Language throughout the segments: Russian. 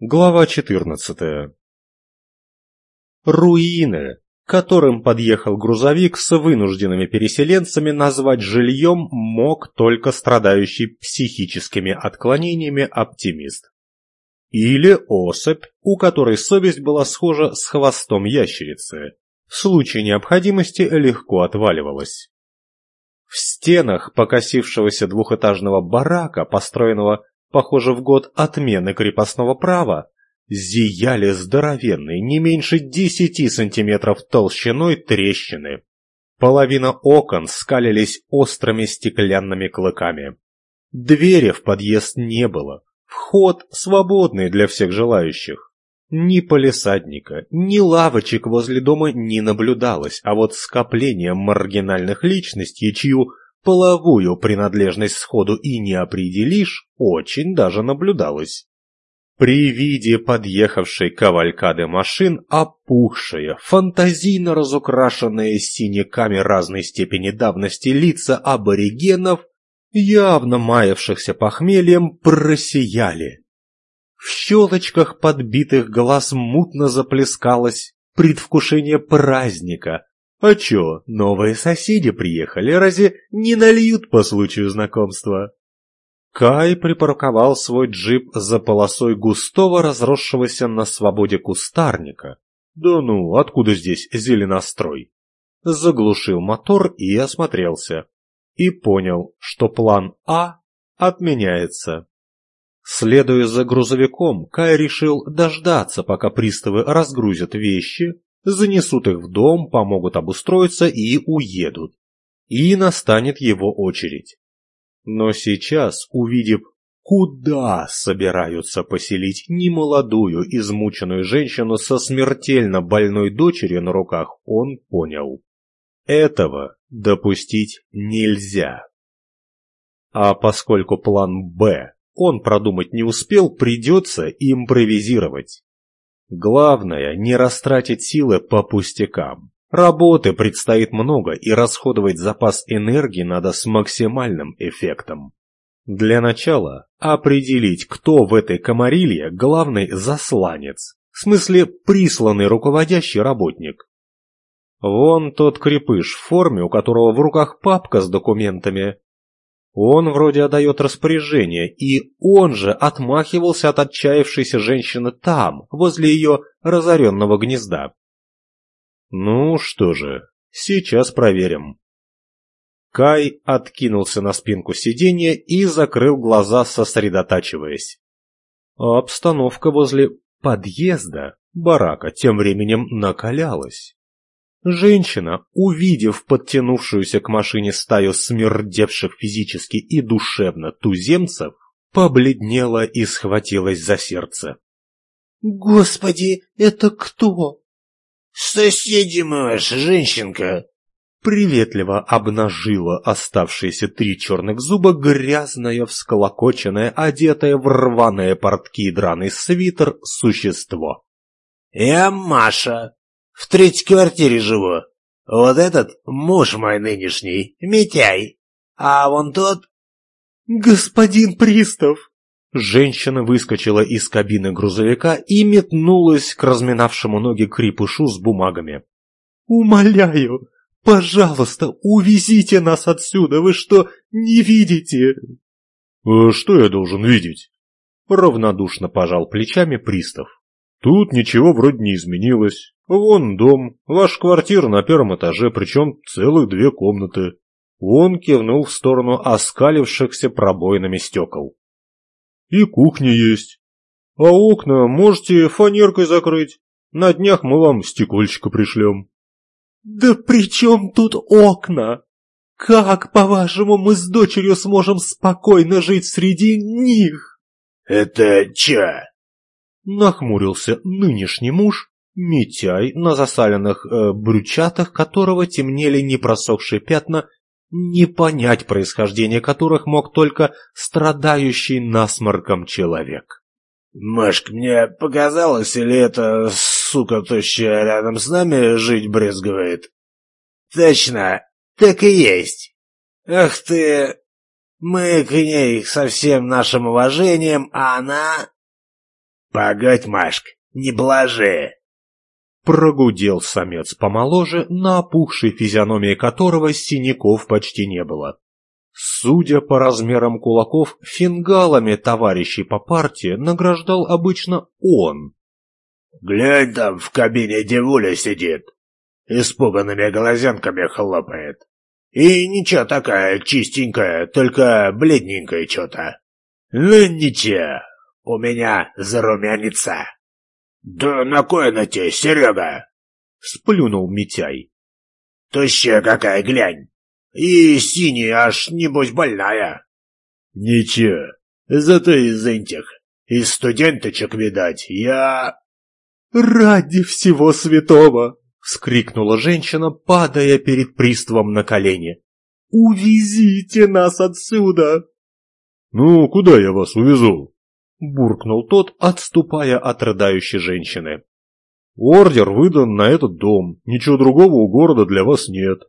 Глава 14. Руины, которым подъехал грузовик с вынужденными переселенцами, назвать жильем мог только страдающий психическими отклонениями оптимист. Или особь, у которой совесть была схожа с хвостом ящерицы, в случае необходимости легко отваливалась. В стенах покосившегося двухэтажного барака, построенного похоже, в год отмены крепостного права, зияли здоровенные, не меньше десяти сантиметров толщиной трещины. Половина окон скалились острыми стеклянными клыками. Двери в подъезд не было, вход свободный для всех желающих. Ни полисадника, ни лавочек возле дома не наблюдалось, а вот скопление маргинальных личностей, чью половую принадлежность сходу и не определишь, очень даже наблюдалось. При виде подъехавшей кавалькады машин опухшие, фантазийно разукрашенные синяками разной степени давности лица аборигенов, явно маявшихся похмельем, просияли. В щелочках подбитых глаз мутно заплескалось предвкушение праздника, а чё, новые соседи приехали, разве не нальют по случаю знакомства? Кай припарковал свой джип за полосой густого разросшегося на свободе кустарника. Да ну, откуда здесь зеленострой? Заглушил мотор и осмотрелся. И понял, что план А отменяется. Следуя за грузовиком, Кай решил дождаться, пока приставы разгрузят вещи, занесут их в дом, помогут обустроиться и уедут. И настанет его очередь. Но сейчас, увидев, куда собираются поселить немолодую, измученную женщину со смертельно больной дочерью на руках, он понял. Этого допустить нельзя. А поскольку план «Б» он продумать не успел, придется импровизировать. Главное, не растратить силы по пустякам. Работы предстоит много, и расходовать запас энергии надо с максимальным эффектом. Для начала определить, кто в этой комарилье главный засланец, в смысле присланный руководящий работник. Вон тот крепыш в форме, у которого в руках папка с документами, он вроде отдает распоряжение, и он же отмахивался от отчаявшейся женщины там, возле ее разоренного гнезда. Ну что же, сейчас проверим. Кай откинулся на спинку сиденья и закрыл глаза, сосредотачиваясь. обстановка возле подъезда барака тем временем накалялась. Женщина, увидев подтянувшуюся к машине стаю смердевших физически и душевно туземцев, побледнела и схватилась за сердце. «Господи, это кто?» «Соседи мы ваша, женщинка!» Приветливо обнажила оставшиеся три черных зуба грязное, всколокоченное, одетое в рваные портки и драный свитер существо. «Я Маша, в третьей квартире живу. Вот этот муж мой нынешний, Митяй. А вон тот...» «Господин Пристав!» Женщина выскочила из кабины грузовика и метнулась к разминавшему ноги крепышу с бумагами. «Умоляю, пожалуйста, увезите нас отсюда, вы что, не видите?» «А что я должен видеть?» Равнодушно пожал плечами пристав. «Тут ничего вроде не изменилось. Вон дом, ваша квартира на первом этаже, причем целых две комнаты. Он кивнул в сторону оскалившихся пробоинами стекол. И кухня есть. А окна можете фанеркой закрыть. На днях мы вам стекольчика пришлем. Да при чем тут окна? Как, по-вашему, мы с дочерью сможем спокойно жить среди них? Это чё? Нахмурился нынешний муж Митяй, на засаленных э, брючатах которого темнели непросохшие пятна, не понять происхождение которых мог только страдающий насморком человек. «Машка, мне показалось, или эта сука тощая рядом с нами жить брезговает?» «Точно, так и есть. Ах ты... Мы к ней со всем нашим уважением, а она...» Погодь, Машк, не блажи!» Прогудел самец помоложе, на опухшей физиономии которого синяков почти не было. Судя по размерам кулаков, фингалами товарищей по партии награждал обычно он. «Глянь там, в кабине девуля сидит, испуганными глазенками хлопает. И ничего такая чистенькая, только бледненькая что-то. Ну ничего, у меня зарумянится». «Да на кой она тебе, Серега?» — сплюнул Митяй. «Тощая какая, глянь! И синяя аж, небось, больная!» «Ничего, зато из этих, из студенточек, видать, я...» «Ради всего святого!» — вскрикнула женщина, падая перед приставом на колени. «Увезите нас отсюда!» «Ну, куда я вас увезу?» — буркнул тот, отступая от рыдающей женщины. «Ордер выдан на этот дом, ничего другого у города для вас нет».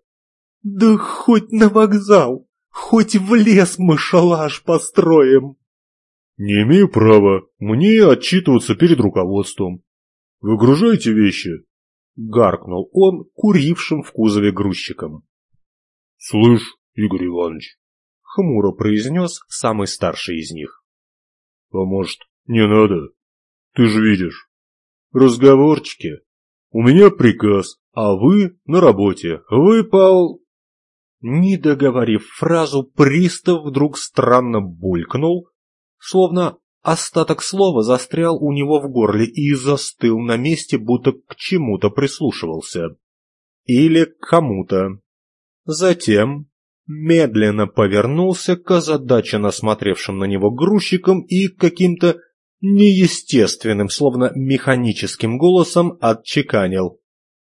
«Да хоть на вокзал, хоть в лес мы шалаш построим». «Не имею права, мне отчитываться перед руководством. Выгружайте вещи», — гаркнул он курившим в кузове грузчиком. «Слышь, Игорь Иванович», — хмуро произнес самый старший из них. А может, не надо? Ты же видишь. Разговорчики. У меня приказ, а вы на работе. Выпал... Не договорив фразу, пристав вдруг странно булькнул, словно остаток слова застрял у него в горле и застыл на месте, будто к чему-то прислушивался. Или к кому-то. Затем медленно повернулся к озадаченно смотревшим на него грузчикам и каким-то неестественным, словно механическим голосом отчеканил.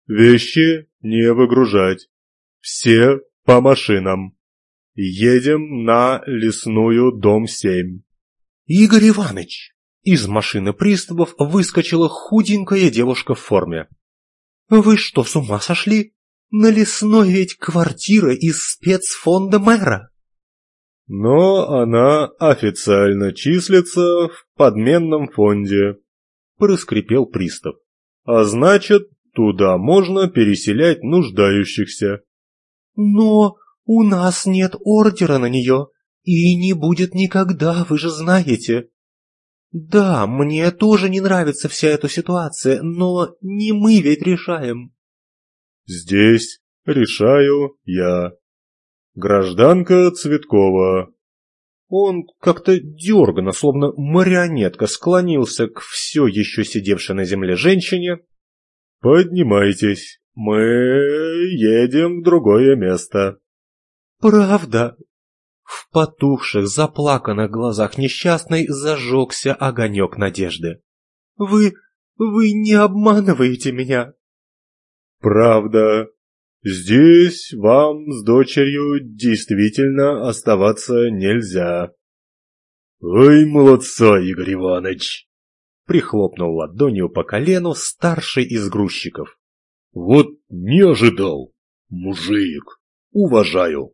«Вещи не выгружать. Все по машинам. Едем на лесную, дом 7». «Игорь Иванович!» Из машины приставов выскочила худенькая девушка в форме. «Вы что, с ума сошли? На лесной ведь квартира из спецфонда мэра. Но она официально числится в подменном фонде, проскрипел пристав. А значит, туда можно переселять нуждающихся. Но у нас нет ордера на нее, и не будет никогда, вы же знаете. Да, мне тоже не нравится вся эта ситуация, но не мы ведь решаем. Здесь решаю я. Гражданка Цветкова. Он как-то дерганно, словно марионетка, склонился к все еще сидевшей на земле женщине. «Поднимайтесь, мы едем в другое место». «Правда?» В потухших, заплаканных глазах несчастной зажегся огонек надежды. «Вы... вы не обманываете меня?» Правда, здесь вам с дочерью действительно оставаться нельзя. Ой, молодца, Игорь Иванович! Прихлопнул ладонью по колену старший из грузчиков. Вот не ожидал, мужик, уважаю.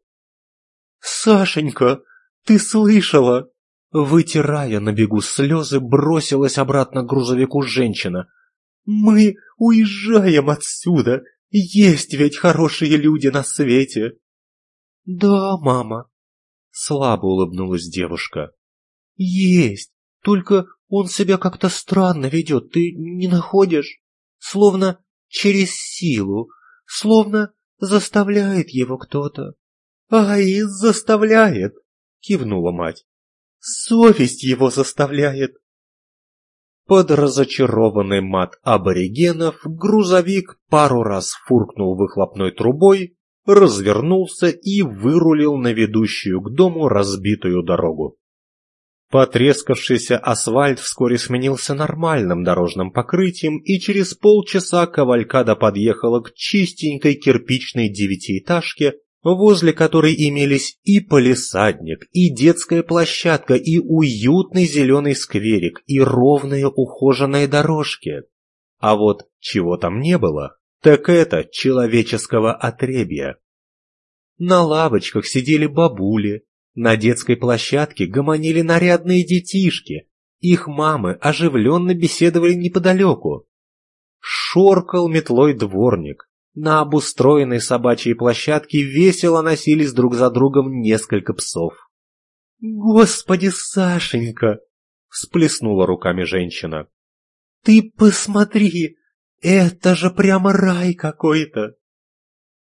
Сашенька, ты слышала? Вытирая на бегу слезы, бросилась обратно к грузовику женщина. Мы уезжаем отсюда. Есть ведь хорошие люди на свете. Да, мама. Слабо улыбнулась девушка. Есть. Только он себя как-то странно ведет, ты не находишь? Словно через силу, словно заставляет его кто-то. Ай, заставляет, кивнула мать. Совесть его заставляет. Под разочарованный мат аборигенов грузовик пару раз фуркнул выхлопной трубой, развернулся и вырулил на ведущую к дому разбитую дорогу. Потрескавшийся асфальт вскоре сменился нормальным дорожным покрытием, и через полчаса кавалькада подъехала к чистенькой кирпичной девятиэтажке возле которой имелись и полисадник, и детская площадка, и уютный зеленый скверик, и ровные ухоженные дорожки. А вот чего там не было, так это человеческого отребья. На лавочках сидели бабули, на детской площадке гомонили нарядные детишки, Их мамы оживленно беседовали неподалеку. Шоркал метлой дворник. На обустроенной собачьей площадке весело носились друг за другом несколько псов. «Господи, Сашенька!» — всплеснула руками женщина. «Ты посмотри, это же прямо рай какой-то!»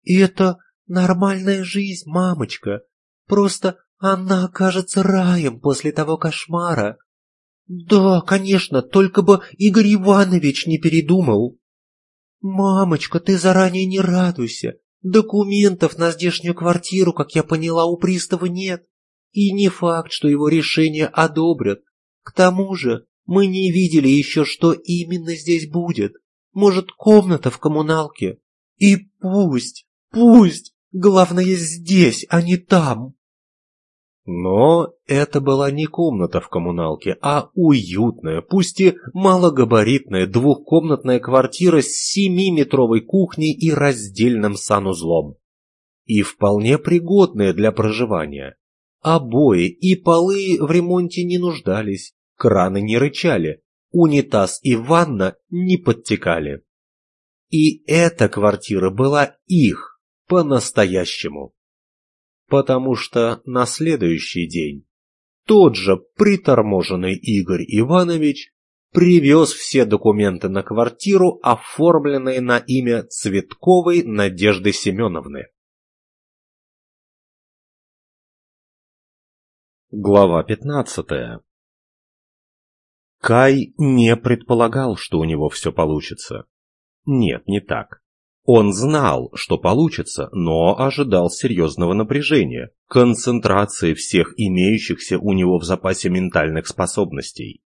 «Это нормальная жизнь, мамочка, просто она кажется раем после того кошмара». «Да, конечно, только бы Игорь Иванович не передумал». «Мамочка, ты заранее не радуйся. Документов на здешнюю квартиру, как я поняла, у пристава нет. И не факт, что его решение одобрят. К тому же мы не видели еще, что именно здесь будет. Может, комната в коммуналке? И пусть, пусть, главное здесь, а не там. Но это была не комната в коммуналке, а уютная, пусть и малогабаритная двухкомнатная квартира с семиметровой кухней и раздельным санузлом. И вполне пригодная для проживания. Обои и полы в ремонте не нуждались, краны не рычали, унитаз и ванна не подтекали. И эта квартира была их, по-настоящему. Потому что на следующий день тот же приторможенный Игорь Иванович привез все документы на квартиру, оформленные на имя Цветковой Надежды Семеновны. Глава 15 Кай не предполагал, что у него все получится. Нет, не так. Он знал, что получится, но ожидал серьезного напряжения, концентрации всех имеющихся у него в запасе ментальных способностей.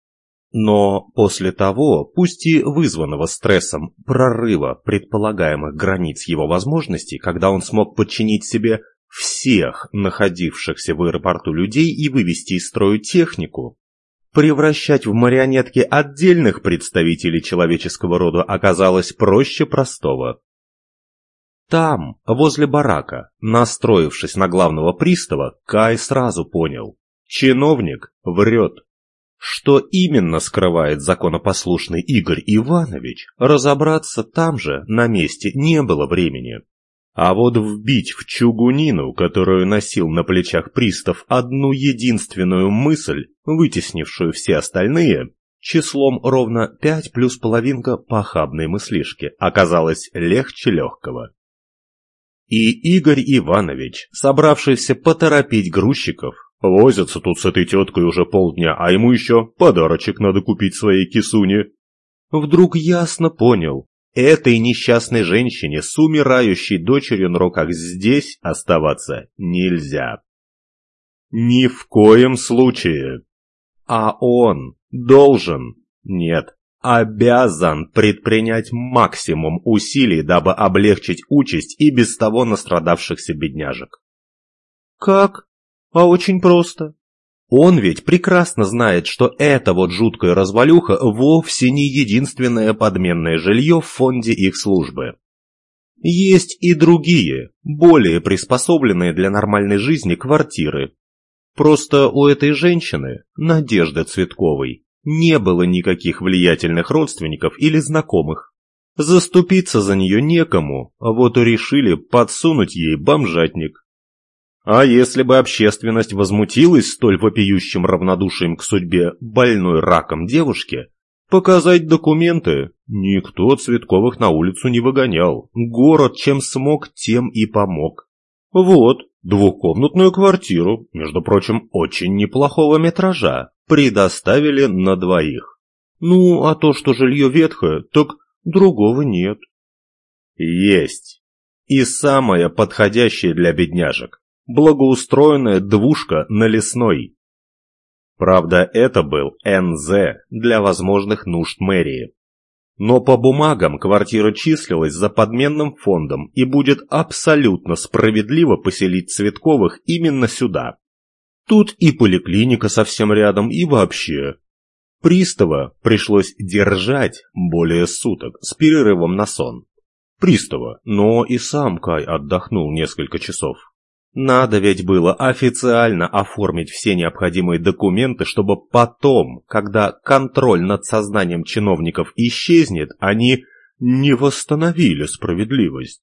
Но после того, пусть и вызванного стрессом, прорыва предполагаемых границ его возможностей, когда он смог подчинить себе всех находившихся в аэропорту людей и вывести из строя технику. Превращать в марионетки отдельных представителей человеческого рода оказалось проще простого. Там, возле барака, настроившись на главного пристава, Кай сразу понял. Чиновник врет. Что именно скрывает законопослушный Игорь Иванович, разобраться там же, на месте, не было времени. А вот вбить в чугунину, которую носил на плечах пристав, одну единственную мысль, вытеснившую все остальные, числом ровно пять плюс половинка похабной мыслишки, оказалось легче легкого. И Игорь Иванович, собравшийся поторопить грузчиков, возятся тут с этой теткой уже полдня, а ему еще подарочек надо купить своей кисуне, вдруг ясно понял, Этой несчастной женщине с умирающей дочерью на руках здесь оставаться нельзя. Ни в коем случае. А он должен, нет, обязан предпринять максимум усилий, дабы облегчить участь и без того настрадавшихся бедняжек. Как? А очень просто. Он ведь прекрасно знает, что эта вот жуткая развалюха вовсе не единственное подменное жилье в фонде их службы. Есть и другие, более приспособленные для нормальной жизни квартиры. Просто у этой женщины, Надежды Цветковой, не было никаких влиятельных родственников или знакомых. Заступиться за нее некому, а вот и решили подсунуть ей бомжатник. А если бы общественность возмутилась столь вопиющим равнодушием к судьбе больной раком девушки, показать документы никто Цветковых на улицу не выгонял. Город чем смог, тем и помог. Вот, двухкомнатную квартиру, между прочим, очень неплохого метража, предоставили на двоих. Ну, а то, что жилье ветхое, так другого нет. Есть. И самое подходящее для бедняжек благоустроенная двушка на Лесной. Правда, это был НЗ для возможных нужд мэрии. Но по бумагам квартира числилась за подменным фондом и будет абсолютно справедливо поселить Цветковых именно сюда. Тут и поликлиника совсем рядом, и вообще. Пристава пришлось держать более суток с перерывом на сон. Пристава, но и сам Кай отдохнул несколько часов. Надо ведь было официально оформить все необходимые документы, чтобы потом, когда контроль над сознанием чиновников исчезнет, они не восстановили справедливость.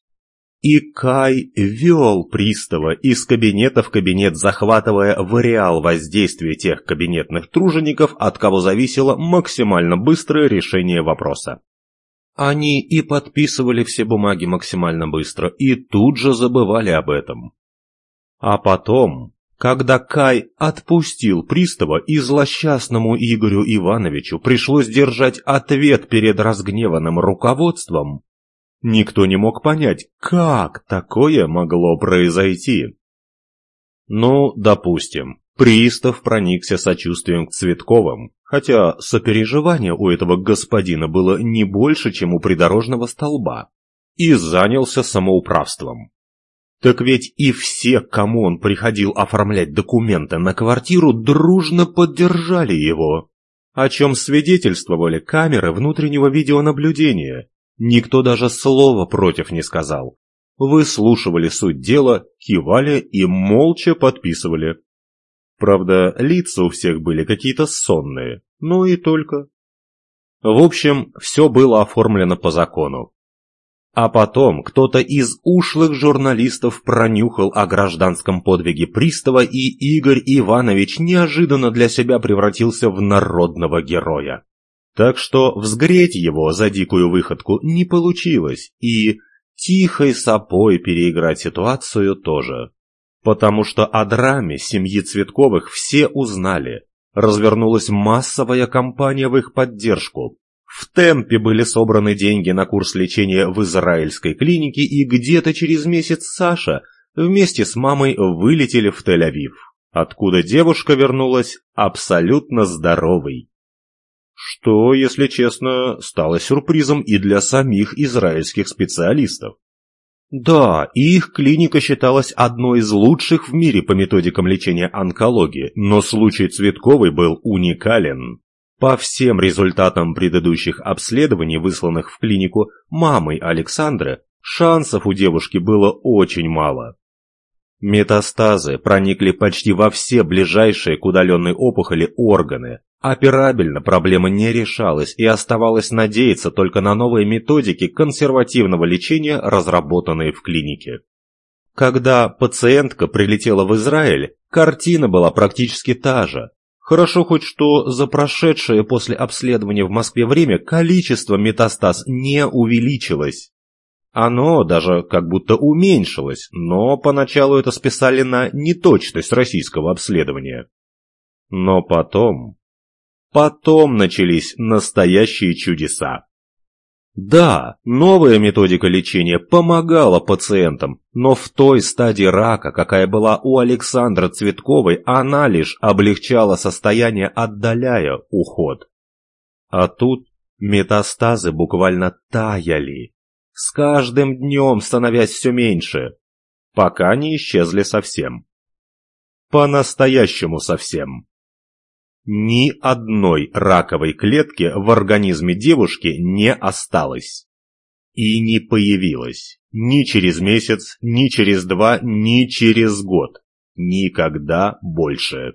И Кай вел пристава из кабинета в кабинет, захватывая в реал воздействие тех кабинетных тружеников, от кого зависело максимально быстрое решение вопроса. Они и подписывали все бумаги максимально быстро, и тут же забывали об этом. А потом, когда Кай отпустил пристава, и злосчастному Игорю Ивановичу пришлось держать ответ перед разгневанным руководством, Никто не мог понять, как такое могло произойти. Ну, допустим, пристав проникся сочувствием к Цветковым, хотя сопереживание у этого господина было не больше, чем у придорожного столба, и занялся самоуправством. Так ведь и все, кому он приходил оформлять документы на квартиру, дружно поддержали его, о чем свидетельствовали камеры внутреннего видеонаблюдения, Никто даже слова против не сказал. Выслушивали суть дела, кивали и молча подписывали. Правда, лица у всех были какие-то сонные, но и только. В общем, все было оформлено по закону. А потом кто-то из ушлых журналистов пронюхал о гражданском подвиге пристава, и Игорь Иванович неожиданно для себя превратился в народного героя. Так что взгреть его за дикую выходку не получилось, и тихой сапой переиграть ситуацию тоже. Потому что о драме семьи Цветковых все узнали. Развернулась массовая кампания в их поддержку. В темпе были собраны деньги на курс лечения в израильской клинике, и где-то через месяц Саша вместе с мамой вылетели в Тель-Авив, откуда девушка вернулась абсолютно здоровой что, если честно, стало сюрпризом и для самих израильских специалистов. Да, их клиника считалась одной из лучших в мире по методикам лечения онкологии, но случай Цветковой был уникален. По всем результатам предыдущих обследований, высланных в клинику мамой Александра, шансов у девушки было очень мало. Метастазы проникли почти во все ближайшие к удаленной опухоли органы, Операбельно проблема не решалась и оставалось надеяться только на новые методики консервативного лечения, разработанные в клинике. Когда пациентка прилетела в Израиль, картина была практически та же. Хорошо хоть что за прошедшее после обследования в Москве время количество метастаз не увеличилось. Оно даже как будто уменьшилось, но поначалу это списали на неточность российского обследования. Но потом Потом начались настоящие чудеса. Да, новая методика лечения помогала пациентам, но в той стадии рака, какая была у Александра Цветковой, она лишь облегчала состояние, отдаляя уход. А тут метастазы буквально таяли, с каждым днем становясь все меньше, пока не исчезли совсем. По-настоящему совсем. Ни одной раковой клетки в организме девушки не осталось. И не появилось ни через месяц, ни через два, ни через год. Никогда больше.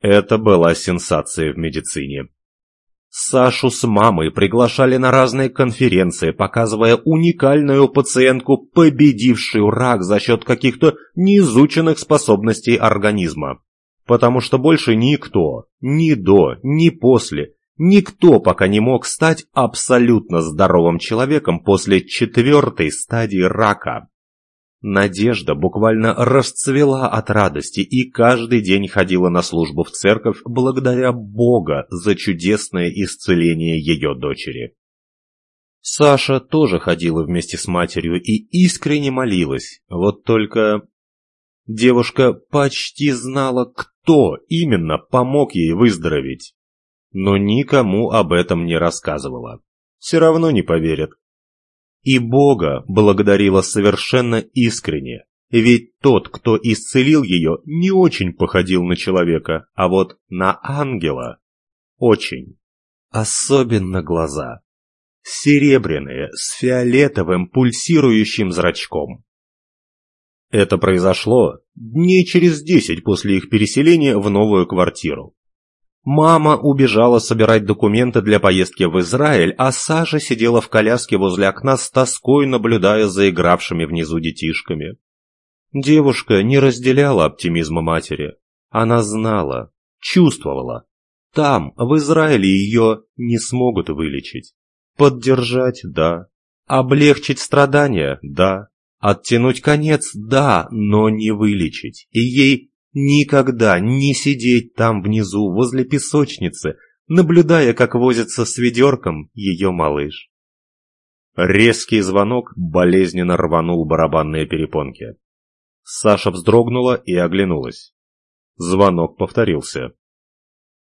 Это была сенсация в медицине. Сашу с мамой приглашали на разные конференции, показывая уникальную пациентку, победившую рак за счет каких-то неизученных способностей организма потому что больше никто, ни до, ни после, никто пока не мог стать абсолютно здоровым человеком после четвертой стадии рака. Надежда буквально расцвела от радости и каждый день ходила на службу в церковь благодаря Бога за чудесное исцеление ее дочери. Саша тоже ходила вместе с матерью и искренне молилась, вот только девушка почти знала, кто кто именно помог ей выздороветь. Но никому об этом не рассказывала. Все равно не поверят. И Бога благодарила совершенно искренне, ведь тот, кто исцелил ее, не очень походил на человека, а вот на ангела – очень. Особенно глаза. Серебряные, с фиолетовым пульсирующим зрачком. Это произошло дней через десять после их переселения в новую квартиру. Мама убежала собирать документы для поездки в Израиль, а Саша сидела в коляске возле окна с тоской, наблюдая за игравшими внизу детишками. Девушка не разделяла оптимизма матери. Она знала, чувствовала. Там, в Израиле, ее не смогут вылечить. Поддержать – да. Облегчить страдания – да. Оттянуть конец – да, но не вылечить. И ей Никогда не сидеть там внизу, возле песочницы, наблюдая, как возится с ведерком ее малыш. Резкий звонок болезненно рванул барабанные перепонки. Саша вздрогнула и оглянулась. Звонок повторился.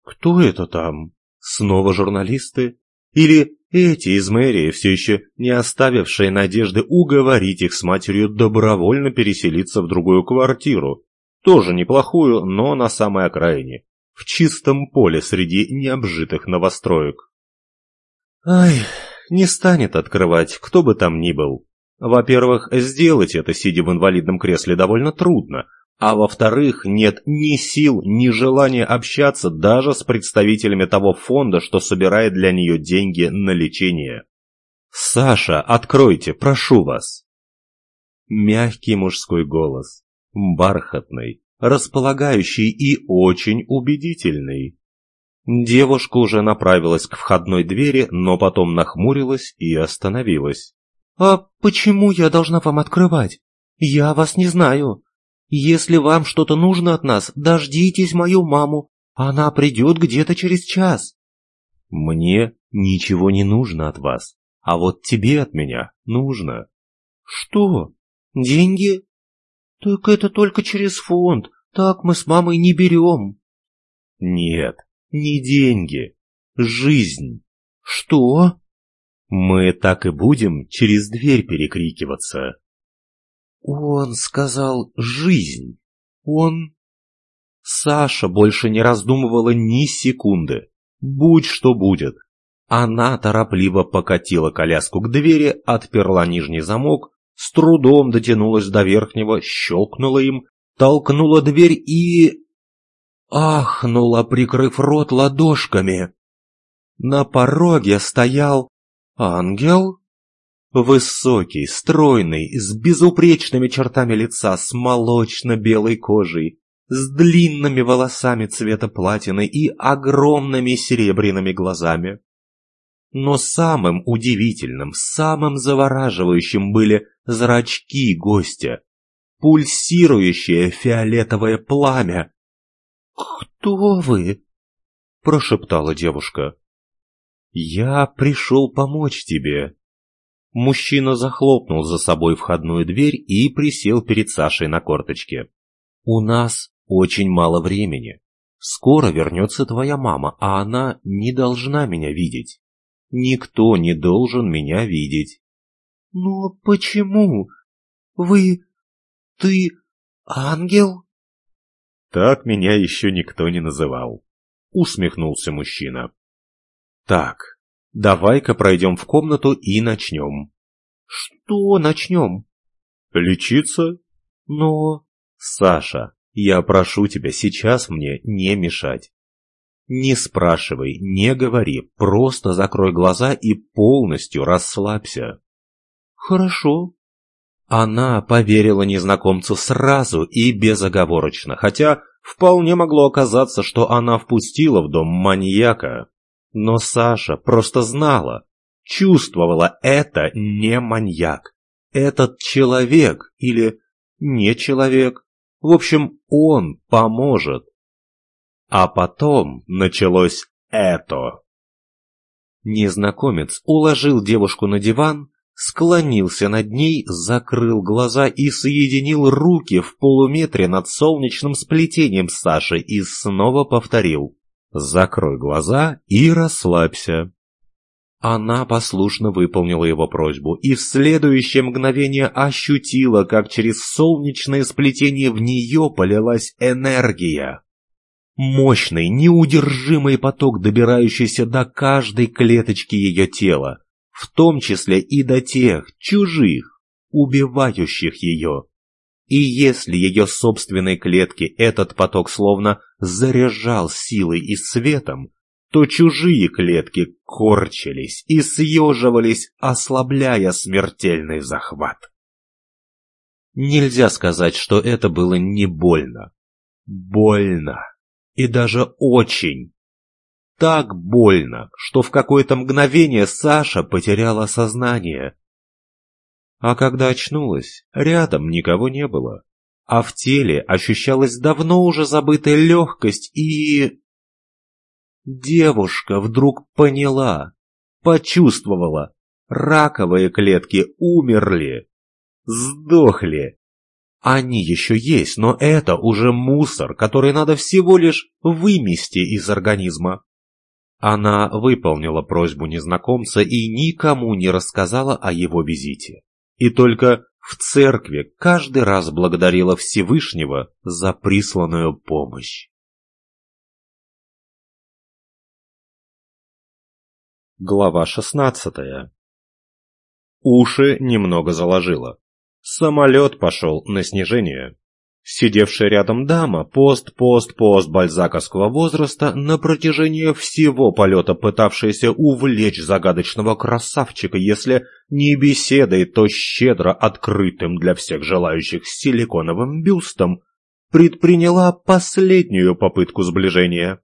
«Кто это там? Снова журналисты? Или эти из мэрии, все еще не оставившие надежды уговорить их с матерью добровольно переселиться в другую квартиру, тоже неплохую, но на самой окраине, в чистом поле среди необжитых новостроек. Ай, не станет открывать, кто бы там ни был. Во-первых, сделать это, сидя в инвалидном кресле, довольно трудно, а во-вторых, нет ни сил, ни желания общаться даже с представителями того фонда, что собирает для нее деньги на лечение. «Саша, откройте, прошу вас!» Мягкий мужской голос бархатный, располагающий и очень убедительный. Девушка уже направилась к входной двери, но потом нахмурилась и остановилась. «А почему я должна вам открывать? Я вас не знаю. Если вам что-то нужно от нас, дождитесь мою маму. Она придет где-то через час». «Мне ничего не нужно от вас, а вот тебе от меня нужно». «Что? Деньги?» «Так это только через фонд. Так мы с мамой не берем». «Нет, не деньги. Жизнь». «Что?» «Мы так и будем через дверь перекрикиваться». «Он сказал «жизнь». Он...» Саша больше не раздумывала ни секунды. Будь что будет. Она торопливо покатила коляску к двери, отперла нижний замок с трудом дотянулась до верхнего, щелкнула им, толкнула дверь и... Ахнула, прикрыв рот ладошками. На пороге стоял ангел. Высокий, стройный, с безупречными чертами лица, с молочно-белой кожей, с длинными волосами цвета платины и огромными серебряными глазами. Но самым удивительным, самым завораживающим были зрачки гостя, пульсирующее фиолетовое пламя. «Кто вы?» — прошептала девушка. «Я пришел помочь тебе». Мужчина захлопнул за собой входную дверь и присел перед Сашей на корточке. «У нас очень мало времени. Скоро вернется твоя мама, а она не должна меня видеть. Никто не должен меня видеть. Но почему? Вы... ты... ангел? Так меня еще никто не называл. Усмехнулся мужчина. Так, давай-ка пройдем в комнату и начнем. Что начнем? Лечиться? Но... Саша, я прошу тебя сейчас мне не мешать. Не спрашивай, не говори, просто закрой глаза и полностью расслабься. Хорошо. Она поверила незнакомцу сразу и безоговорочно, хотя вполне могло оказаться, что она впустила в дом маньяка. Но Саша просто знала, чувствовала, это не маньяк. Этот человек или не человек. В общем, он поможет. А потом началось это. Незнакомец уложил девушку на диван, склонился над ней, закрыл глаза и соединил руки в полуметре над солнечным сплетением Саши и снова повторил «Закрой глаза и расслабься». Она послушно выполнила его просьбу и в следующее мгновение ощутила, как через солнечное сплетение в нее полилась энергия. Мощный, неудержимый поток, добирающийся до каждой клеточки ее тела, в том числе и до тех чужих, убивающих ее. И если ее собственной клетки этот поток словно заряжал силой и светом, то чужие клетки корчились и съеживались, ослабляя смертельный захват. Нельзя сказать, что это было не больно. Больно. И даже очень. Так больно, что в какое-то мгновение Саша потеряла сознание. А когда очнулась, рядом никого не было. А в теле ощущалась давно уже забытая легкость и... Девушка вдруг поняла, почувствовала, раковые клетки умерли, сдохли. Они еще есть, но это уже мусор, который надо всего лишь вымести из организма. Она выполнила просьбу незнакомца и никому не рассказала о его визите. И только в церкви каждый раз благодарила Всевышнего за присланную помощь. Глава шестнадцатая. Уши немного заложило. Самолет пошел на снижение. Сидевшая рядом дама, пост-пост-пост бальзаковского возраста, на протяжении всего полета пытавшаяся увлечь загадочного красавчика, если не беседой, то щедро открытым для всех желающих силиконовым бюстом, предприняла последнюю попытку сближения.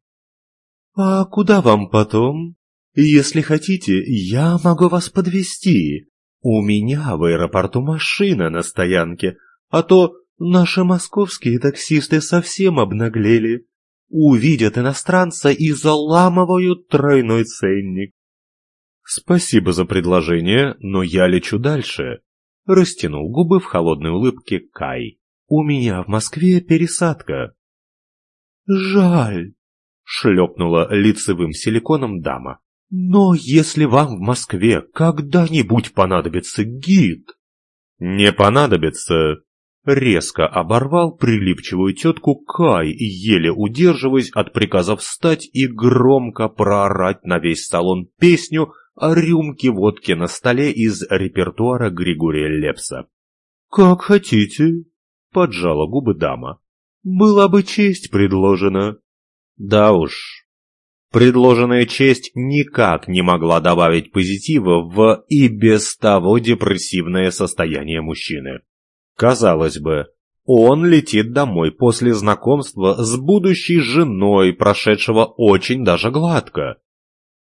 «А куда вам потом?» Если хотите, я могу вас подвести. У меня в аэропорту машина на стоянке, а то наши московские таксисты совсем обнаглели. Увидят иностранца и заламывают тройной ценник. Спасибо за предложение, но я лечу дальше. Растянул губы в холодной улыбке Кай. У меня в Москве пересадка. Жаль, шлепнула лицевым силиконом дама. Но если вам в Москве когда-нибудь понадобится гид... Не понадобится... Резко оборвал прилипчивую тетку Кай, еле удерживаясь от приказа встать и громко проорать на весь салон песню о рюмке водки на столе из репертуара Григория Лепса. «Как хотите», — поджала губы дама. «Была бы честь предложена». «Да уж, Предложенная честь никак не могла добавить позитива в и без того депрессивное состояние мужчины. Казалось бы, он летит домой после знакомства с будущей женой, прошедшего очень даже гладко.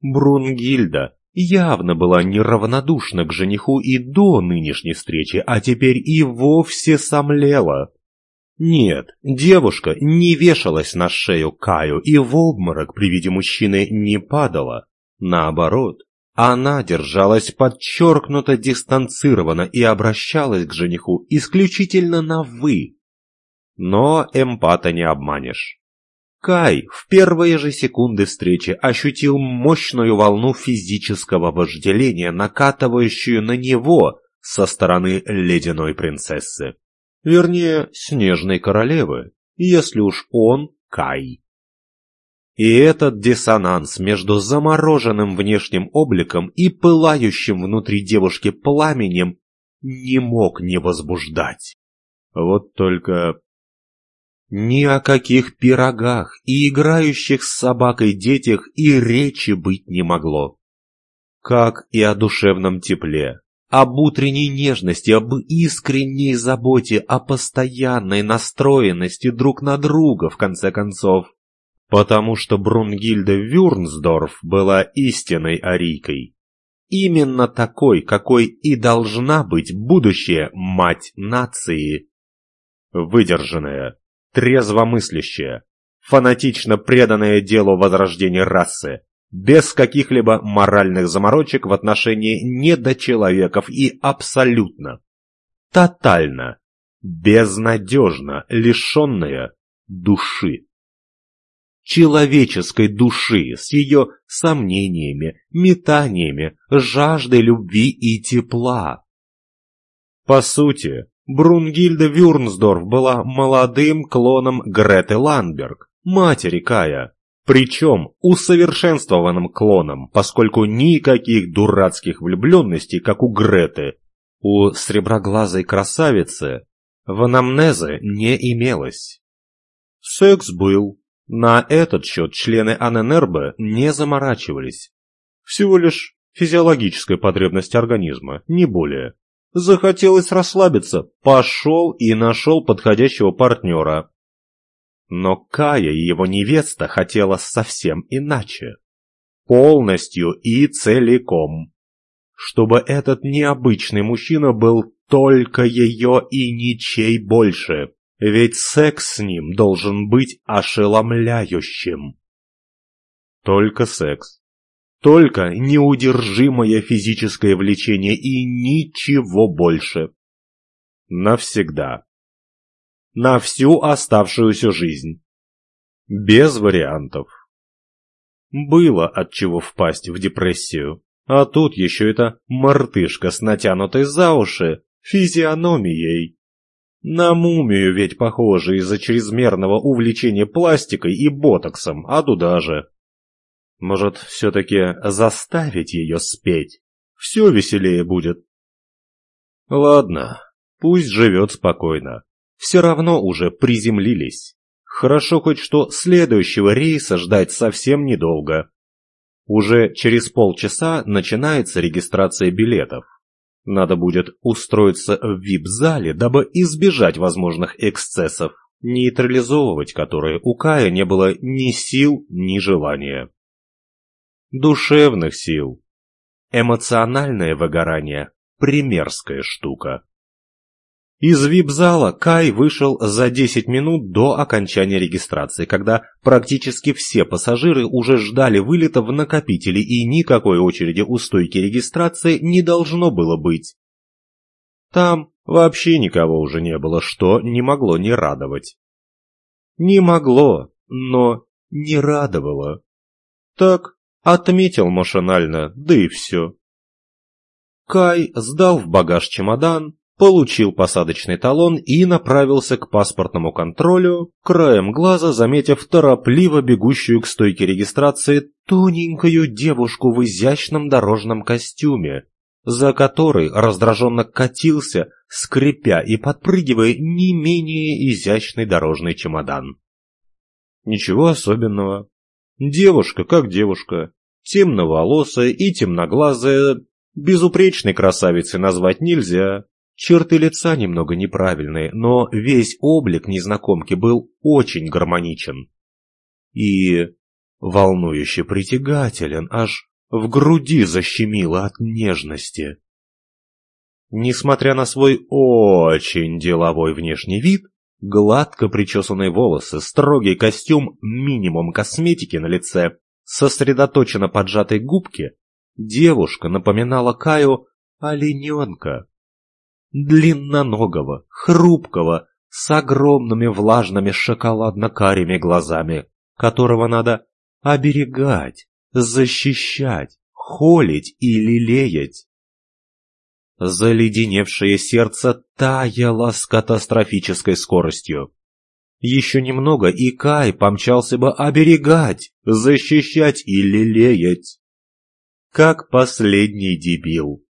Брунгильда явно была неравнодушна к жениху и до нынешней встречи, а теперь и вовсе сомлела. Нет, девушка не вешалась на шею Каю и в обморок при виде мужчины не падала. Наоборот, она держалась подчеркнуто дистанцированно и обращалась к жениху исключительно на «вы». Но эмпата не обманешь. Кай в первые же секунды встречи ощутил мощную волну физического вожделения, накатывающую на него со стороны ледяной принцессы. Вернее, Снежной Королевы, если уж он Кай. И этот диссонанс между замороженным внешним обликом и пылающим внутри девушки пламенем не мог не возбуждать. Вот только ни о каких пирогах и играющих с собакой детях и речи быть не могло. Как и о душевном тепле, об утренней нежности, об искренней заботе, о постоянной настроенности друг на друга, в конце концов. Потому что Брунгильда Вюрнсдорф была истинной арийкой. Именно такой, какой и должна быть будущая мать нации. Выдержанная, трезвомыслящая, фанатично преданная делу возрождения расы, без каких-либо моральных заморочек в отношении недочеловеков и абсолютно, тотально, безнадежно лишенная души. Человеческой души с ее сомнениями, метаниями, жаждой любви и тепла. По сути, Брунгильда Вюрнсдорф была молодым клоном Греты Ландберг, матери Кая, причем усовершенствованным клоном, поскольку никаких дурацких влюбленностей, как у Греты. У среброглазой красавицы в анамнезе не имелось. Секс был. На этот счет члены АННРБ не заморачивались. Всего лишь физиологическая потребность организма, не более. Захотелось расслабиться, пошел и нашел подходящего партнера. Но Кая и его невеста хотела совсем иначе. Полностью и целиком. Чтобы этот необычный мужчина был только ее и ничей больше. Ведь секс с ним должен быть ошеломляющим. Только секс. Только неудержимое физическое влечение и ничего больше. Навсегда. На всю оставшуюся жизнь. Без вариантов. Было от чего впасть в депрессию. А тут еще эта мартышка с натянутой за уши физиономией. На мумию ведь похоже из-за чрезмерного увлечения пластикой и ботоксом, а туда же. Может, все-таки заставить ее спеть? Все веселее будет. Ладно, пусть живет спокойно. Все равно уже приземлились. Хорошо хоть что следующего рейса ждать совсем недолго. Уже через полчаса начинается регистрация билетов. Надо будет устроиться в вип-зале, дабы избежать возможных эксцессов, нейтрализовывать которые у Кая не было ни сил, ни желания душевных сил. Эмоциональное выгорание – примерская штука. Из вип-зала Кай вышел за 10 минут до окончания регистрации, когда практически все пассажиры уже ждали вылета в накопители и никакой очереди у стойки регистрации не должно было быть. Там вообще никого уже не было, что не могло не радовать. Не могло, но не радовало. Так Отметил машинально, да и все. Кай сдал в багаж чемодан, получил посадочный талон и направился к паспортному контролю, краем глаза заметив торопливо бегущую к стойке регистрации тоненькую девушку в изящном дорожном костюме, за которой раздраженно катился, скрипя и подпрыгивая не менее изящный дорожный чемодан. Ничего особенного. Девушка как девушка, темноволосая и темноглазая, безупречной красавицей назвать нельзя. Черты лица немного неправильные, но весь облик незнакомки был очень гармоничен. И волнующе притягателен, аж в груди защемило от нежности. Несмотря на свой очень деловой внешний вид, Гладко причесанные волосы, строгий костюм, минимум косметики на лице, сосредоточенно поджатой губки, девушка напоминала Каю олененка. Длинноногого, хрупкого, с огромными влажными шоколадно-карими глазами, которого надо оберегать, защищать, холить и лелеять. Заледеневшее сердце таяло с катастрофической скоростью. Еще немного, и Кай помчался бы оберегать, защищать и лелеять. Как последний дебил.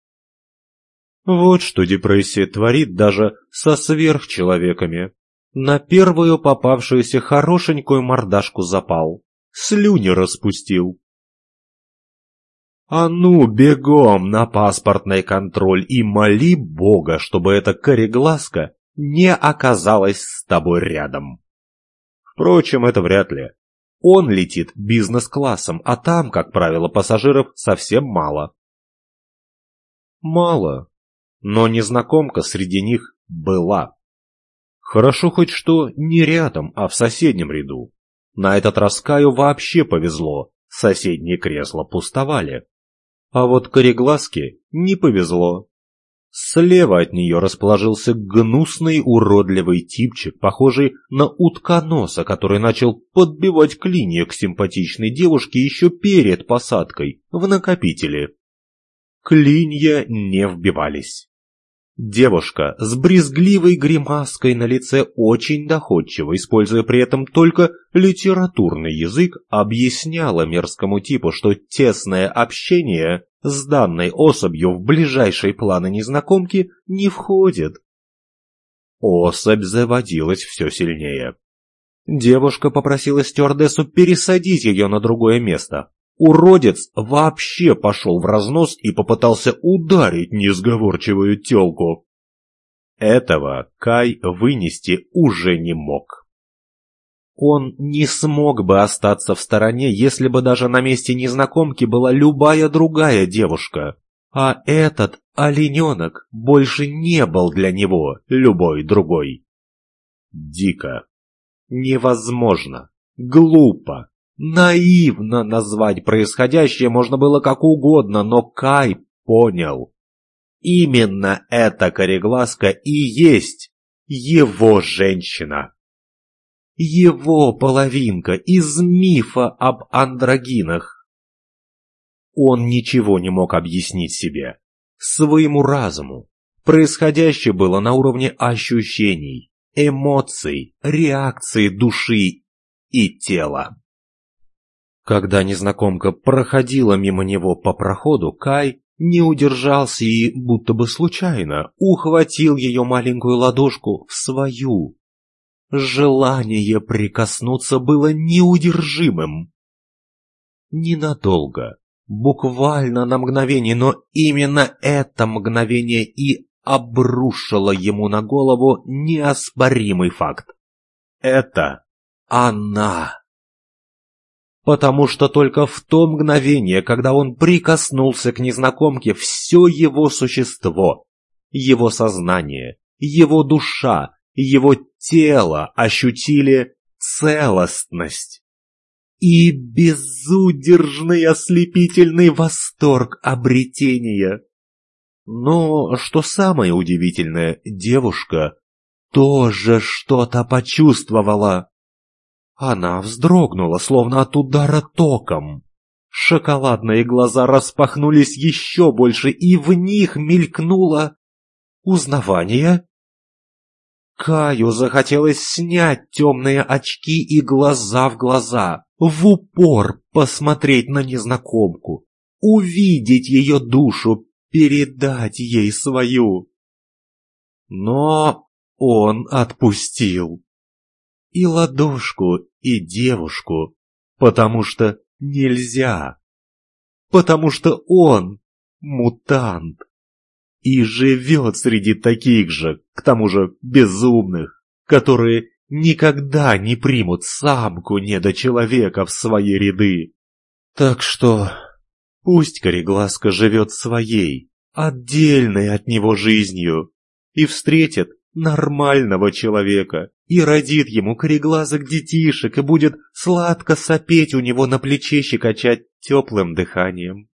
Вот что депрессия творит даже со сверхчеловеками. На первую попавшуюся хорошенькую мордашку запал, слюни распустил, а ну, бегом на паспортный контроль и моли Бога, чтобы эта кореглазка не оказалась с тобой рядом. Впрочем, это вряд ли. Он летит бизнес-классом, а там, как правило, пассажиров совсем мало. Мало, но незнакомка среди них была. Хорошо хоть что не рядом, а в соседнем ряду. На этот раз Каю вообще повезло, соседние кресла пустовали. А вот кореглазке не повезло. Слева от нее расположился гнусный уродливый типчик, похожий на утконоса, который начал подбивать клинья к симпатичной девушке еще перед посадкой в накопителе. Клинья не вбивались. Девушка с брезгливой гримаской на лице очень доходчиво, используя при этом только литературный язык, объясняла мерзкому типу, что тесное общение с данной особью в ближайшие планы незнакомки не входит. особь заводилась все сильнее. Девушка попросила стюардессу пересадить ее на другое место. Уродец вообще пошел в разнос и попытался ударить несговорчивую телку. Этого Кай вынести уже не мог. Он не смог бы остаться в стороне, если бы даже на месте незнакомки была любая другая девушка. А этот олененок больше не был для него любой другой. Дико. Невозможно. Глупо. Наивно назвать происходящее можно было как угодно, но Кай понял. Именно эта кореглазка и есть его женщина. Его половинка из мифа об андрогинах. Он ничего не мог объяснить себе, своему разуму. Происходящее было на уровне ощущений, эмоций, реакции души и тела. Когда незнакомка проходила мимо него по проходу, Кай не удержался и, будто бы случайно, ухватил ее маленькую ладошку в свою. Желание прикоснуться было неудержимым. Ненадолго, буквально на мгновение, но именно это мгновение и обрушило ему на голову неоспоримый факт. Это она потому что только в то мгновение, когда он прикоснулся к незнакомке, все его существо, его сознание, его душа, его тело ощутили целостность и безудержный ослепительный восторг обретения. Но, что самое удивительное, девушка тоже что-то почувствовала. Она вздрогнула, словно от удара током. Шоколадные глаза распахнулись еще больше, и в них мелькнуло узнавание. Каю захотелось снять темные очки и глаза в глаза, в упор посмотреть на незнакомку, увидеть ее душу, передать ей свою. Но он отпустил и ладошку, и девушку, потому что нельзя, потому что он мутант и живет среди таких же, к тому же безумных, которые никогда не примут самку недочеловека в свои ряды. Так что пусть Корегласка живет своей, отдельной от него жизнью, и встретит нормального человека, и родит ему кореглазок детишек и будет сладко сопеть у него на плече щекочать теплым дыханием.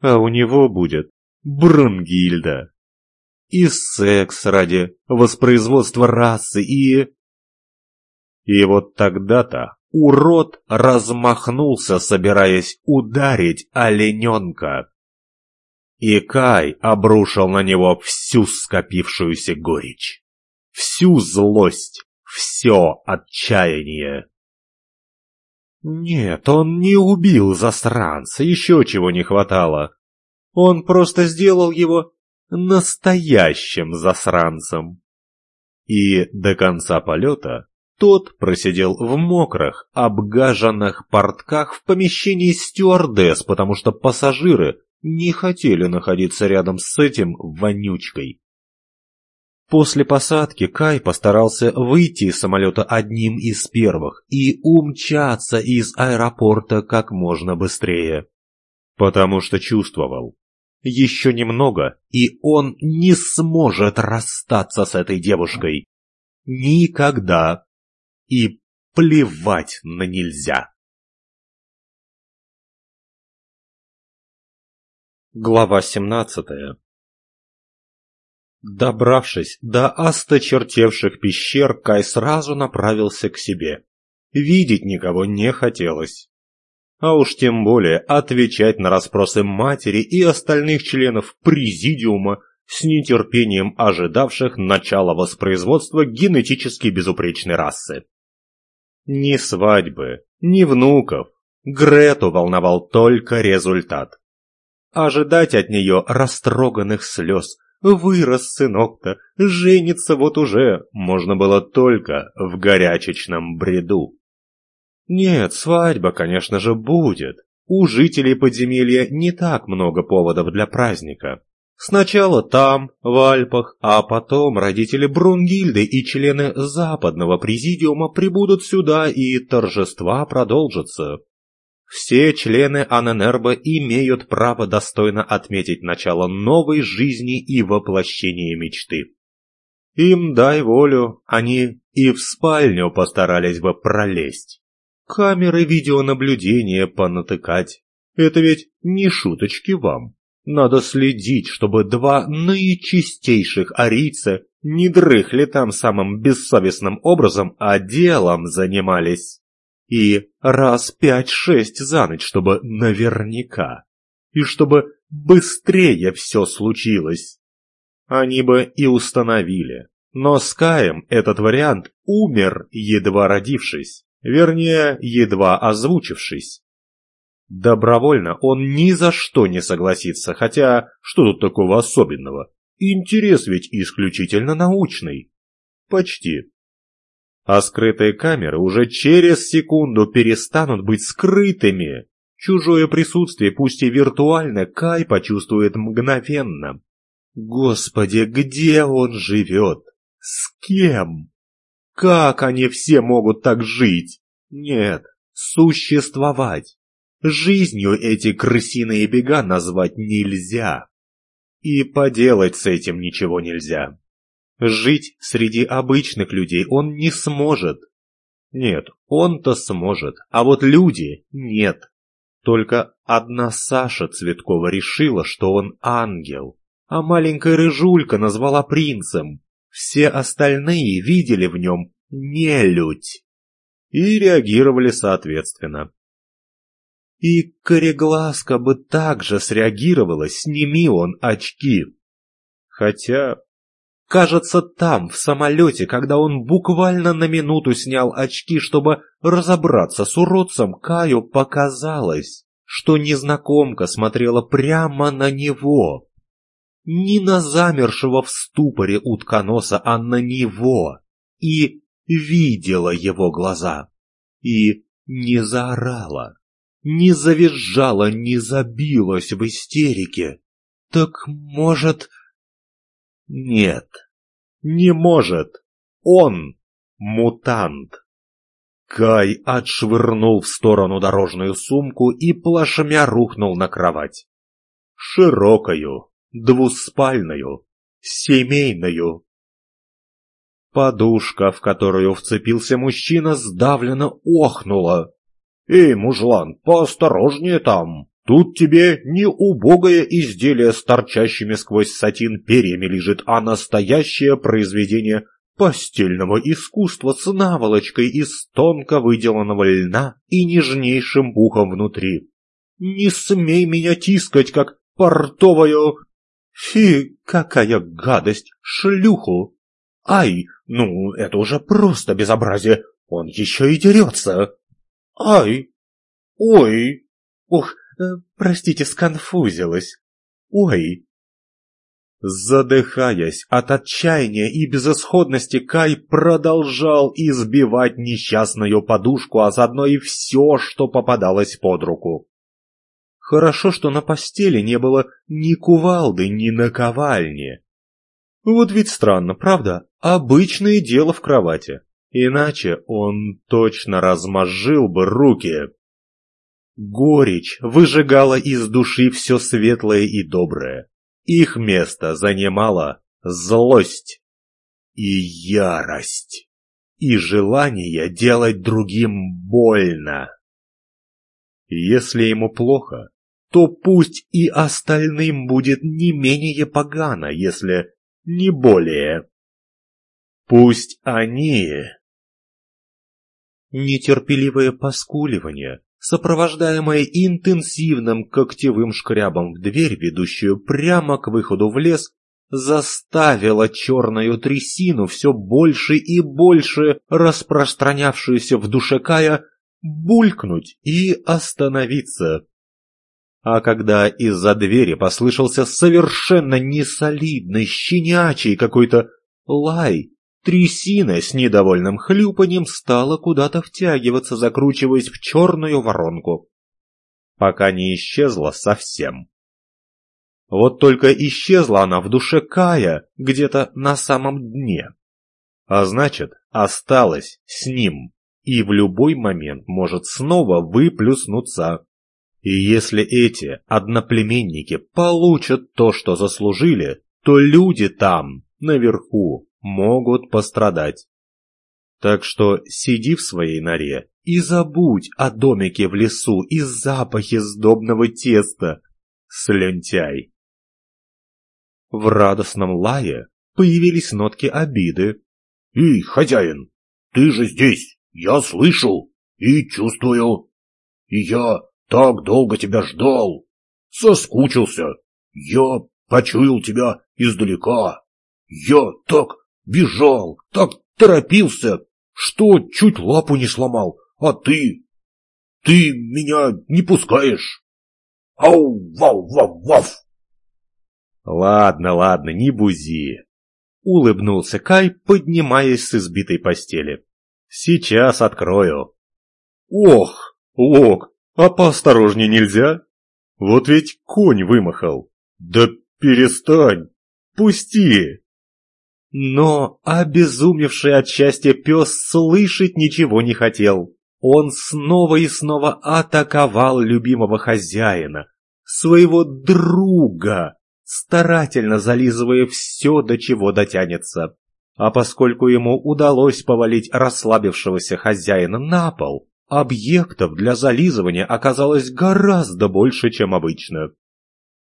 А у него будет Брунгильда. И секс ради воспроизводства расы, и... И вот тогда-то урод размахнулся, собираясь ударить олененка. И Кай обрушил на него всю скопившуюся горечь всю злость, все отчаяние. Нет, он не убил засранца, еще чего не хватало. Он просто сделал его настоящим засранцем. И до конца полета тот просидел в мокрых, обгаженных портках в помещении стюардесс, потому что пассажиры не хотели находиться рядом с этим вонючкой. После посадки Кай постарался выйти из самолета одним из первых и умчаться из аэропорта как можно быстрее. Потому что чувствовал, еще немного, и он не сможет расстаться с этой девушкой. Никогда. И плевать на нельзя. Глава семнадцатая Добравшись до осточертевших пещер, Кай сразу направился к себе. Видеть никого не хотелось. А уж тем более отвечать на расспросы матери и остальных членов президиума, с нетерпением ожидавших начала воспроизводства генетически безупречной расы. Ни свадьбы, ни внуков. Грету волновал только результат. Ожидать от нее растроганных слез, Вырос сынок-то, женится вот уже, можно было только в горячечном бреду. Нет, свадьба, конечно же, будет. У жителей подземелья не так много поводов для праздника. Сначала там, в Альпах, а потом родители Брунгильды и члены западного президиума прибудут сюда, и торжества продолжатся. Все члены Аненербо имеют право достойно отметить начало новой жизни и воплощение мечты. Им дай волю, они и в спальню постарались бы пролезть. Камеры видеонаблюдения понатыкать. Это ведь не шуточки вам. Надо следить, чтобы два наичистейших арийца не дрыхли там самым бессовестным образом, а делом занимались. И раз пять-шесть за ночь, чтобы наверняка. И чтобы быстрее все случилось. Они бы и установили. Но с Каем этот вариант умер, едва родившись. Вернее, едва озвучившись. Добровольно он ни за что не согласится, хотя что тут такого особенного? Интерес ведь исключительно научный. Почти. А скрытые камеры уже через секунду перестанут быть скрытыми. Чужое присутствие, пусть и виртуально, Кай почувствует мгновенно. Господи, где он живет? С кем? Как они все могут так жить? Нет, существовать. Жизнью эти крысиные бега назвать нельзя. И поделать с этим ничего нельзя. Жить среди обычных людей он не сможет. Нет, он-то сможет, а вот люди нет. Только одна Саша Цветкова решила, что он ангел, а маленькая рыжулька назвала принцем. Все остальные видели в нем нелюдь и реагировали соответственно. И Корегласка бы также среагировала, сними он очки. Хотя, кажется, там, в самолете, когда он буквально на минуту снял очки, чтобы разобраться с уродцем, Каю показалось, что незнакомка смотрела прямо на него. Не на замершего в ступоре утконоса, а на него. И видела его глаза. И не заорала не завизжала, не забилась в истерике. Так может... Нет, не может. Он мутант. Кай отшвырнул в сторону дорожную сумку и плашмя рухнул на кровать. Широкую, двуспальную, семейную. Подушка, в которую вцепился мужчина, сдавленно охнула. «Эй, мужлан, поосторожнее там. Тут тебе не убогое изделие с торчащими сквозь сатин перьями лежит, а настоящее произведение постельного искусства с наволочкой из тонко выделанного льна и нежнейшим ухом внутри. Не смей меня тискать, как портовую... Фи, какая гадость, шлюху! Ай, ну, это уже просто безобразие, он еще и дерется!» Ай! Ой! Ух, простите, сконфузилась. Ой! Задыхаясь от отчаяния и безысходности, Кай продолжал избивать несчастную подушку, а заодно и все, что попадалось под руку. Хорошо, что на постели не было ни кувалды, ни наковальни. Вот ведь странно, правда? Обычное дело в кровати. Иначе он точно размозжил бы руки. Горечь выжигала из души все светлое и доброе. Их место занимала злость и ярость, и желание делать другим больно. Если ему плохо, то пусть и остальным будет не менее погано, если не более. Пусть они Нетерпеливое поскуливание, сопровождаемое интенсивным когтевым шкрябом в дверь, ведущую прямо к выходу в лес, заставило черную трясину все больше и больше распространявшуюся в душе Кая булькнуть и остановиться. А когда из-за двери послышался совершенно несолидный, щенячий какой-то лай, трясина с недовольным хлюпаньем стала куда-то втягиваться, закручиваясь в черную воронку, пока не исчезла совсем. Вот только исчезла она в душе Кая где-то на самом дне. А значит, осталась с ним и в любой момент может снова выплюснуться. И если эти одноплеменники получат то, что заслужили, то люди там, наверху, могут пострадать. Так что сиди в своей норе и забудь о домике в лесу и запахе сдобного теста, слюнтяй. В радостном лае появились нотки обиды. «Эй, хозяин, ты же здесь, я слышу и чувствую. И я так долго тебя ждал, соскучился. Я почуял тебя издалека. Я так бежал, так торопился, что чуть лапу не сломал, а ты... Ты меня не пускаешь. Ау-вау-вау-вау! «Ладно, ладно, не бузи!» — улыбнулся Кай, поднимаясь с избитой постели. «Сейчас открою». «Ох, Лок, а поосторожнее нельзя? Вот ведь конь вымахал. Да перестань! Пусти!» Но обезумевший от счастья пес слышать ничего не хотел. Он снова и снова атаковал любимого хозяина, своего друга, старательно зализывая все, до чего дотянется. А поскольку ему удалось повалить расслабившегося хозяина на пол, объектов для зализывания оказалось гораздо больше, чем обычно.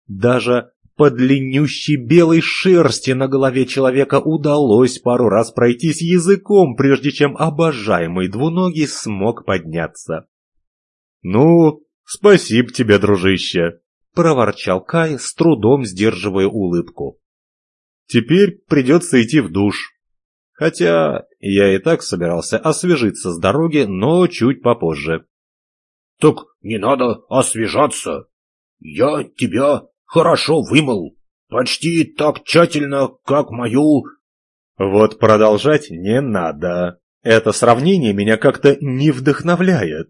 Даже по длиннющей белой шерсти на голове человека удалось пару раз пройтись языком, прежде чем обожаемый двуногий смог подняться. «Ну, спасибо тебе, дружище!» проворчал Кай, с трудом сдерживая улыбку. Теперь придется идти в душ. Хотя я и так собирался освежиться с дороги, но чуть попозже. Так не надо освежаться. Я тебя хорошо вымыл. Почти так тщательно, как мою... Вот продолжать не надо. Это сравнение меня как-то не вдохновляет.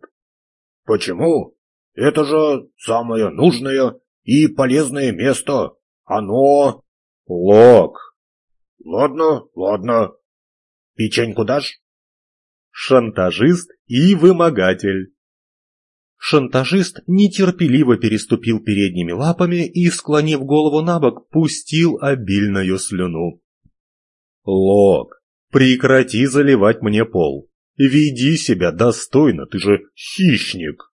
Почему? Это же самое нужное и полезное место. Оно... Лог. Ладно, ладно. Печеньку дашь? Шантажист и вымогатель. Шантажист нетерпеливо переступил передними лапами и, склонив голову на бок, пустил обильную слюну. «Лог, прекрати заливать мне пол. Веди себя достойно, ты же хищник!»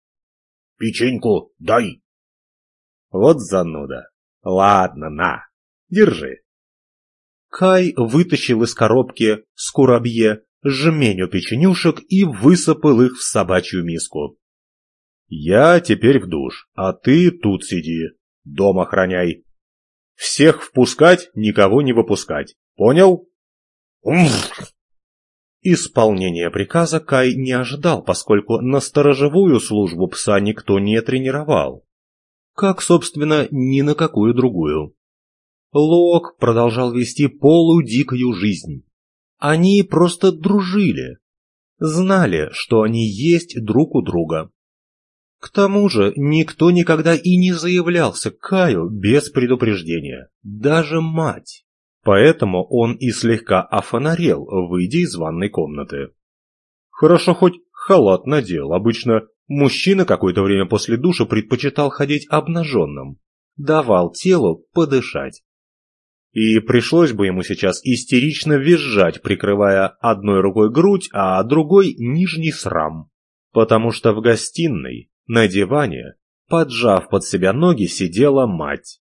Печеньку дай. Вот зануда. Ладно, на, держи. Кай вытащил из коробки скурабье жменю печенюшек и высыпал их в собачью миску. «Я теперь в душ, а ты тут сиди, дом охраняй. Всех впускать, никого не выпускать. Понял?» Исполнение приказа Кай не ожидал, поскольку на сторожевую службу пса никто не тренировал. Как, собственно, ни на какую другую. Лок продолжал вести полудикую жизнь. Они просто дружили. Знали, что они есть друг у друга. К тому же никто никогда и не заявлялся Каю без предупреждения. Даже мать. Поэтому он и слегка офонарел, выйдя из ванной комнаты. Хорошо хоть халат надел, обычно мужчина какое-то время после душа предпочитал ходить обнаженным, давал телу подышать. И пришлось бы ему сейчас истерично визжать, прикрывая одной рукой грудь, а другой нижний срам. Потому что в гостиной, на диване, поджав под себя ноги, сидела мать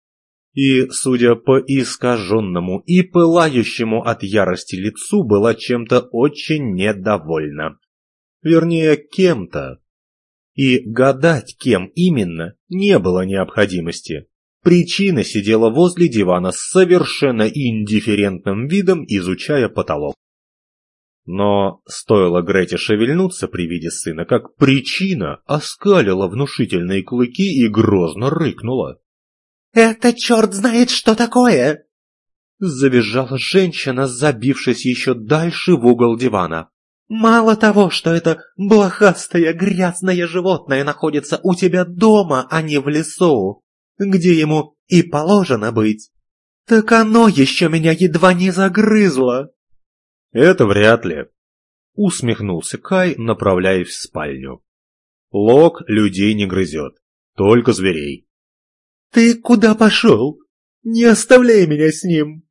и, судя по искаженному и пылающему от ярости лицу, была чем-то очень недовольна. Вернее, кем-то. И гадать, кем именно, не было необходимости. Причина сидела возле дивана с совершенно индифферентным видом, изучая потолок. Но стоило Грете шевельнуться при виде сына, как причина оскалила внушительные клыки и грозно рыкнула. «Это черт знает, что такое!» Завизжала женщина, забившись еще дальше в угол дивана. «Мало того, что это блохастое грязное животное находится у тебя дома, а не в лесу, где ему и положено быть, так оно еще меня едва не загрызло!» «Это вряд ли», — усмехнулся Кай, направляясь в спальню. «Лок людей не грызет, только зверей». «Ты куда пошел? Не оставляй меня с ним!»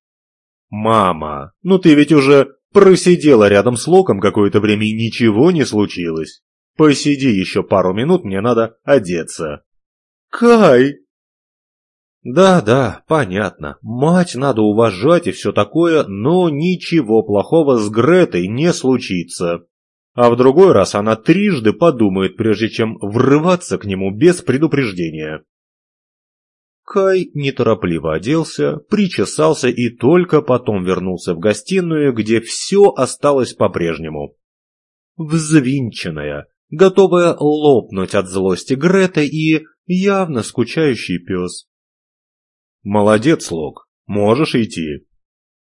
«Мама, ну ты ведь уже просидела рядом с Локом какое-то время и ничего не случилось. Посиди еще пару минут, мне надо одеться». «Кай!» Да-да, понятно. Мать надо уважать и все такое, но ничего плохого с Гретой не случится. А в другой раз она трижды подумает, прежде чем врываться к нему без предупреждения. Кай неторопливо оделся, причесался и только потом вернулся в гостиную, где все осталось по-прежнему. Взвинченная, готовая лопнуть от злости Грета и явно скучающий пес. «Молодец, Лок, можешь идти».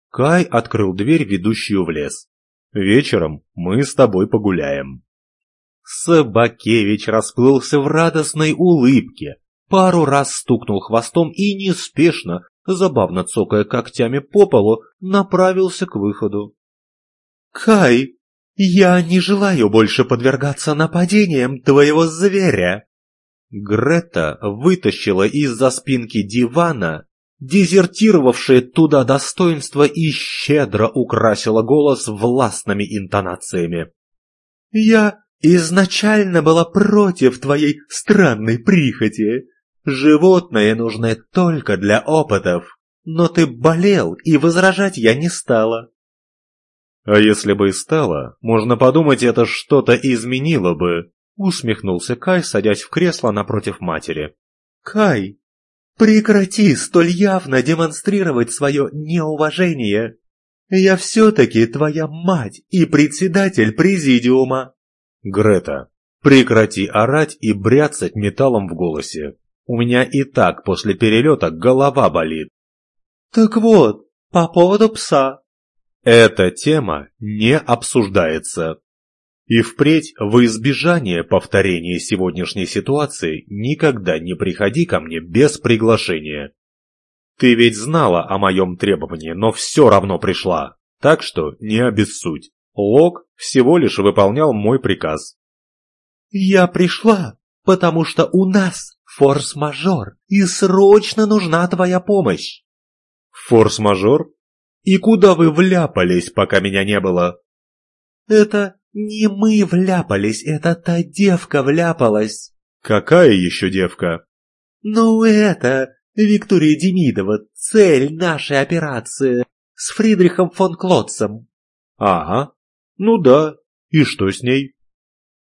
Кай открыл дверь, ведущую в лес. «Вечером мы с тобой погуляем». Собакевич расплылся в радостной улыбке, пару раз стукнул хвостом и неспешно, забавно цокая когтями по полу, направился к выходу. «Кай, я не желаю больше подвергаться нападениям твоего зверя!» Грета вытащила из-за спинки дивана дезертировавшее туда достоинство и щедро украсила голос властными интонациями. «Я изначально была против твоей странной прихоти. Животное нужно только для опытов, но ты болел, и возражать я не стала». «А если бы и стало, можно подумать, это что-то изменило бы», Усмехнулся Кай, садясь в кресло напротив матери. «Кай, прекрати столь явно демонстрировать свое неуважение. Я все-таки твоя мать и председатель президиума». «Грета, прекрати орать и бряцать металлом в голосе. У меня и так после перелета голова болит». «Так вот, по поводу пса». «Эта тема не обсуждается», и впредь, во избежание повторения сегодняшней ситуации, никогда не приходи ко мне без приглашения. Ты ведь знала о моем требовании, но все равно пришла, так что не обессудь. Лок всего лишь выполнял мой приказ. Я пришла, потому что у нас форс-мажор, и срочно нужна твоя помощь. Форс-мажор? И куда вы вляпались, пока меня не было? Это «Не мы вляпались, это та девка вляпалась». «Какая еще девка?» «Ну это, Виктория Демидова, цель нашей операции с Фридрихом фон Клотцем». «Ага, ну да, и что с ней?»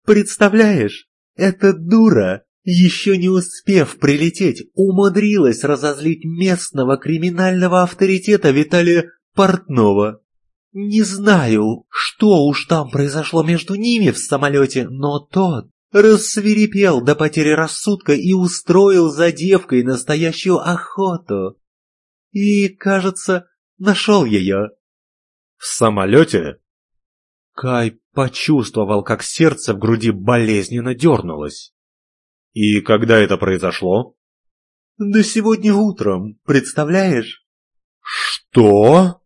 «Представляешь, эта дура, еще не успев прилететь, умудрилась разозлить местного криминального авторитета Виталия Портнова. Не знаю, что уж там произошло между ними в самолете, но тот рассверепел до потери рассудка и устроил за девкой настоящую охоту. И, кажется, нашел ее. В самолете? Кай почувствовал, как сердце в груди болезненно дернулось. И когда это произошло? Да сегодня утром, представляешь? Что?